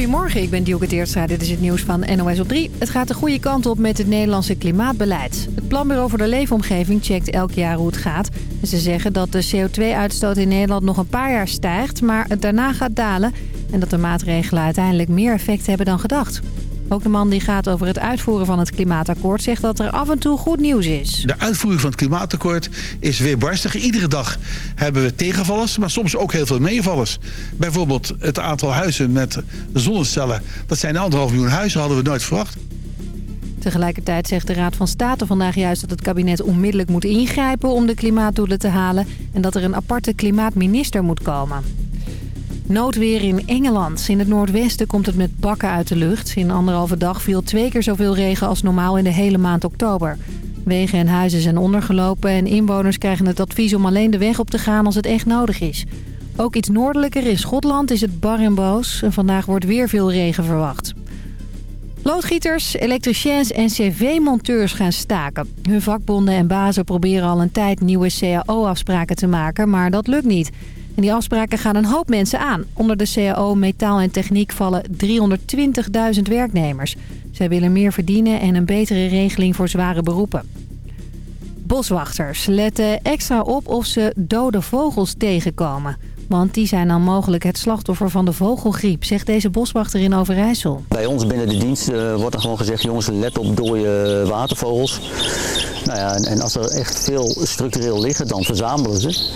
Goedemorgen, ik ben Dioke Teertstra. Dit is het nieuws van NOS op 3. Het gaat de goede kant op met het Nederlandse klimaatbeleid. Het Planbureau voor de Leefomgeving checkt elk jaar hoe het gaat. ze zeggen dat de CO2-uitstoot in Nederland nog een paar jaar stijgt... maar het daarna gaat dalen en dat de maatregelen uiteindelijk meer effect hebben dan gedacht. Ook de man die gaat over het uitvoeren van het klimaatakkoord... zegt dat er af en toe goed nieuws is. De uitvoering van het klimaatakkoord is weerbarstig. Iedere dag hebben we tegenvallers, maar soms ook heel veel meevallers. Bijvoorbeeld het aantal huizen met zonnecellen. Dat zijn anderhalf miljoen huizen, hadden we nooit verwacht. Tegelijkertijd zegt de Raad van State vandaag juist dat het kabinet onmiddellijk moet ingrijpen om de klimaatdoelen te halen en dat er een aparte klimaatminister moet komen. Noodweer in Engeland. In het noordwesten komt het met bakken uit de lucht. In anderhalve dag viel twee keer zoveel regen als normaal in de hele maand oktober. Wegen en huizen zijn ondergelopen en inwoners krijgen het advies om alleen de weg op te gaan als het echt nodig is. Ook iets noordelijker in Schotland is het bar en boos en vandaag wordt weer veel regen verwacht. Loodgieters, elektriciens en cv-monteurs gaan staken. Hun vakbonden en bazen proberen al een tijd nieuwe cao-afspraken te maken, maar dat lukt niet. En die afspraken gaan een hoop mensen aan. Onder de CAO Metaal en Techniek vallen 320.000 werknemers. Zij willen meer verdienen en een betere regeling voor zware beroepen. Boswachters letten extra op of ze dode vogels tegenkomen. Want die zijn dan mogelijk het slachtoffer van de vogelgriep, zegt deze boswachter in Overijssel. Bij ons binnen de dienst uh, wordt er gewoon gezegd, jongens let op dode watervogels. Nou ja, en, en, als er echt veel structureel liggen, dan verzamelen ze.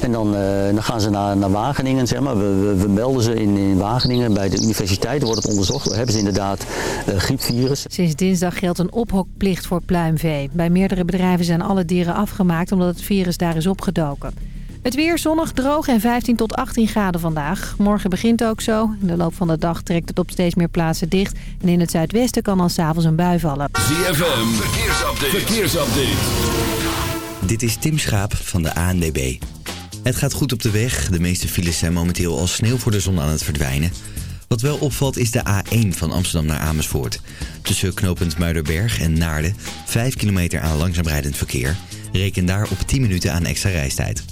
En dan, uh, dan gaan ze naar, naar Wageningen, zeg maar. We, we, we melden ze in, in, Wageningen. Bij de universiteit wordt het onderzocht. We hebben ze inderdaad uh, griepvirus. Sinds dinsdag geldt een ophokplicht voor pluimvee. Bij meerdere bedrijven zijn alle dieren afgemaakt omdat het virus daar is opgedoken. Het weer zonnig, droog en 15 tot 18 graden vandaag. Morgen begint ook zo. In de loop van de dag trekt het op steeds meer plaatsen dicht. En in het zuidwesten kan dan s'avonds een bui vallen. ZFM, verkeersupdate. verkeersupdate. Dit is Tim Schaap van de ANDB. Het gaat goed op de weg. De meeste files zijn momenteel al sneeuw voor de zon aan het verdwijnen. Wat wel opvalt is de A1 van Amsterdam naar Amersfoort. Tussen knooppunt Muiderberg en Naarden, 5 kilometer aan langzaam rijdend verkeer. Reken daar op 10 minuten aan extra reistijd.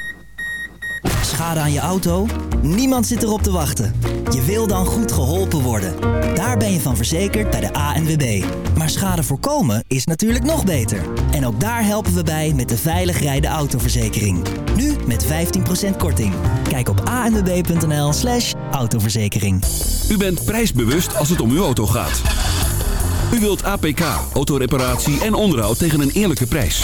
Schade aan je auto? Niemand zit erop te wachten. Je wil dan goed geholpen worden. Daar ben je van verzekerd bij de ANWB. Maar schade voorkomen is natuurlijk nog beter. En ook daar helpen we bij met de veilig rijden autoverzekering. Nu met 15% korting. Kijk op anwb.nl slash autoverzekering. U bent prijsbewust als het om uw auto gaat. U wilt APK, autoreparatie en onderhoud tegen een eerlijke prijs.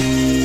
I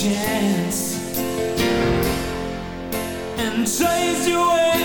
chance and chase you away.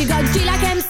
You got G like MC,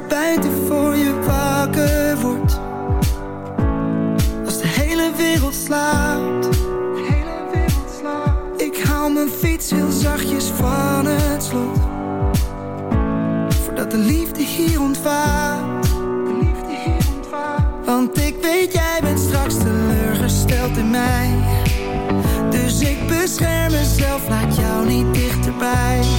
maar voor je wakker wordt. Als de hele wereld slaapt. Hele wereld. Ik haal mijn fiets heel zachtjes van het slot. Voordat de liefde hier ontwaakt. De liefde hier ontvaart. Want ik weet jij bent straks teleurgesteld in mij. Dus ik bescherm mezelf, laat jou niet dichterbij.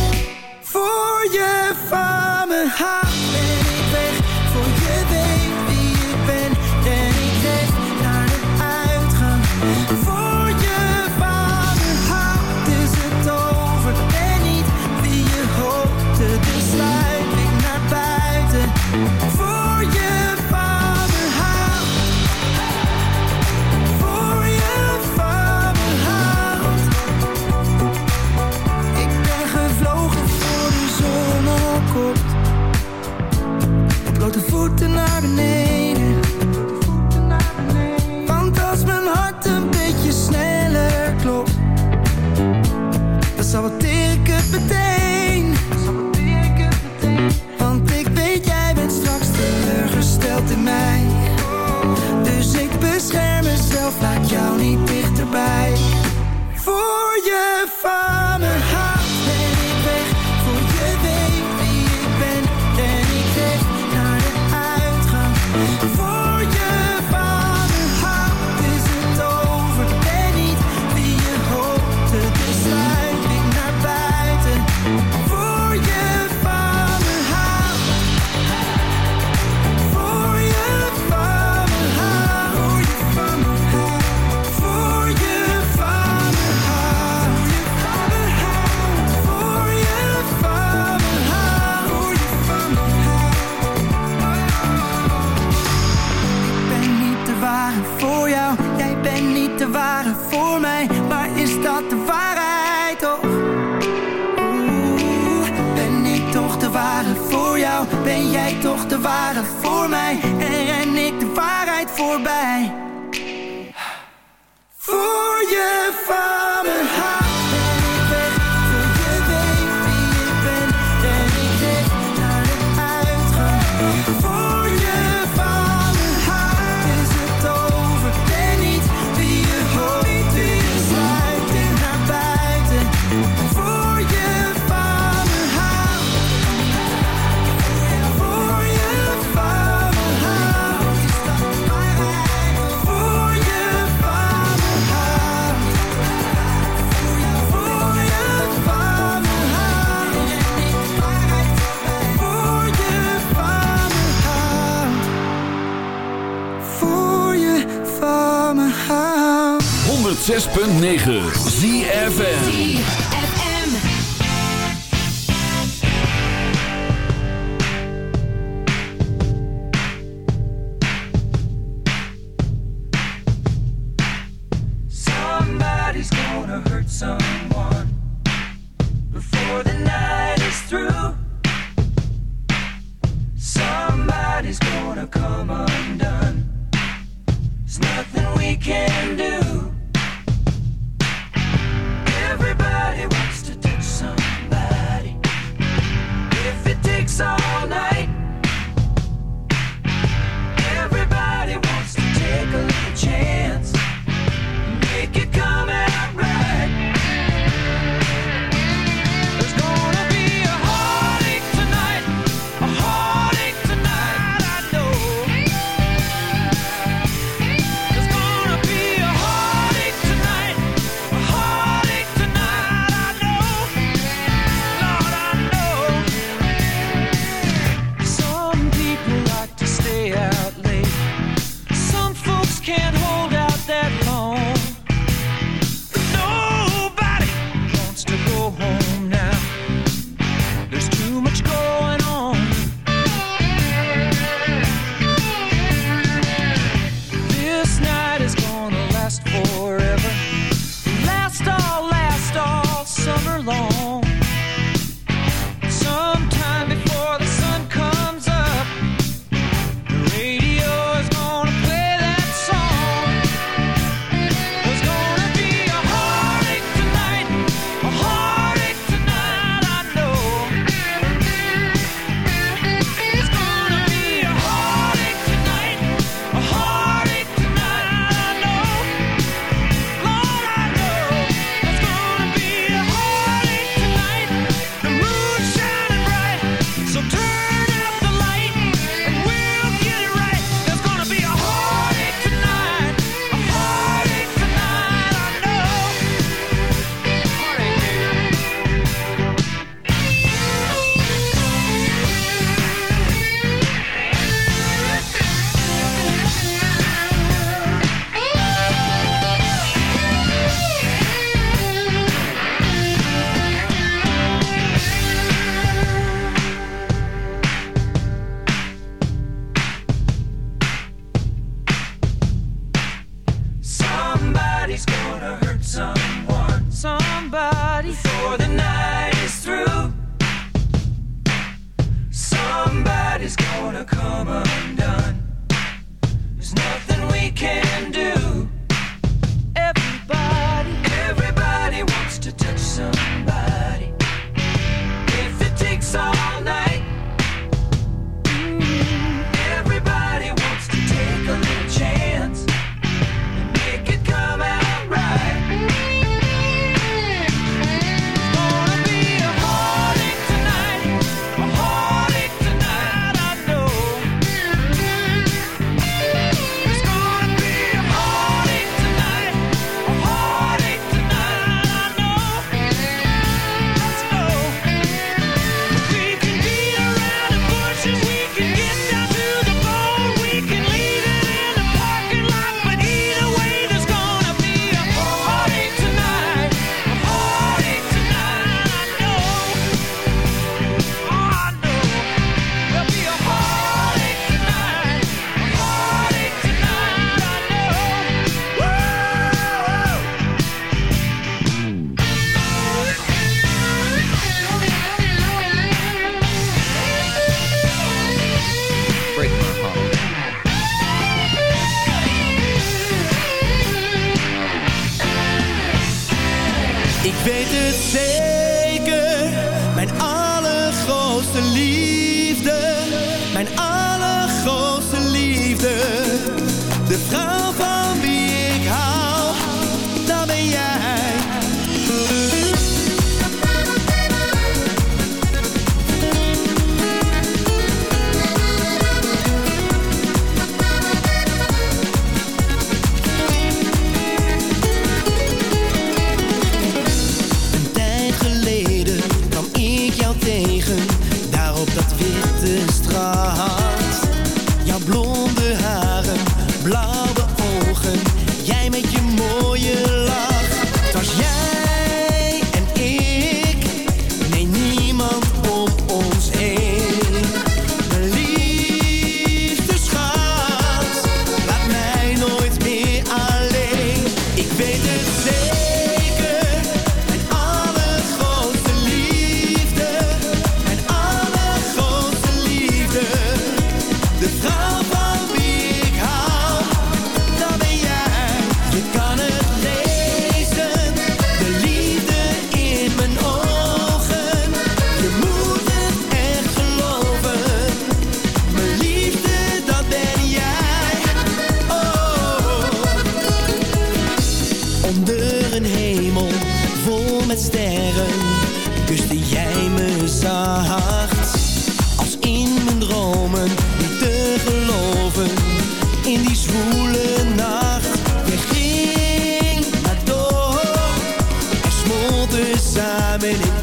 family.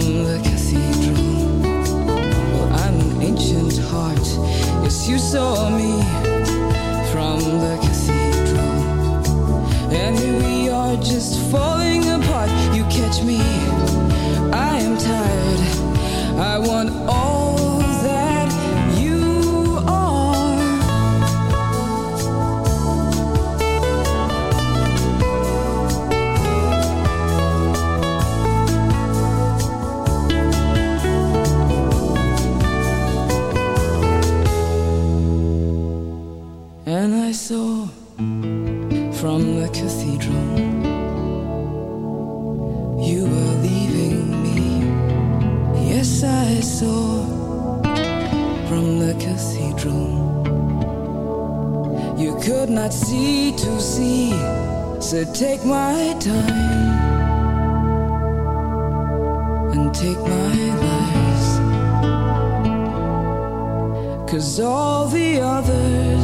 From the cathedral. Well, I'm an ancient heart, yes, you saw me from the cathedral. And here we are just falling apart. You catch me, I am tired. I want Cause all the others,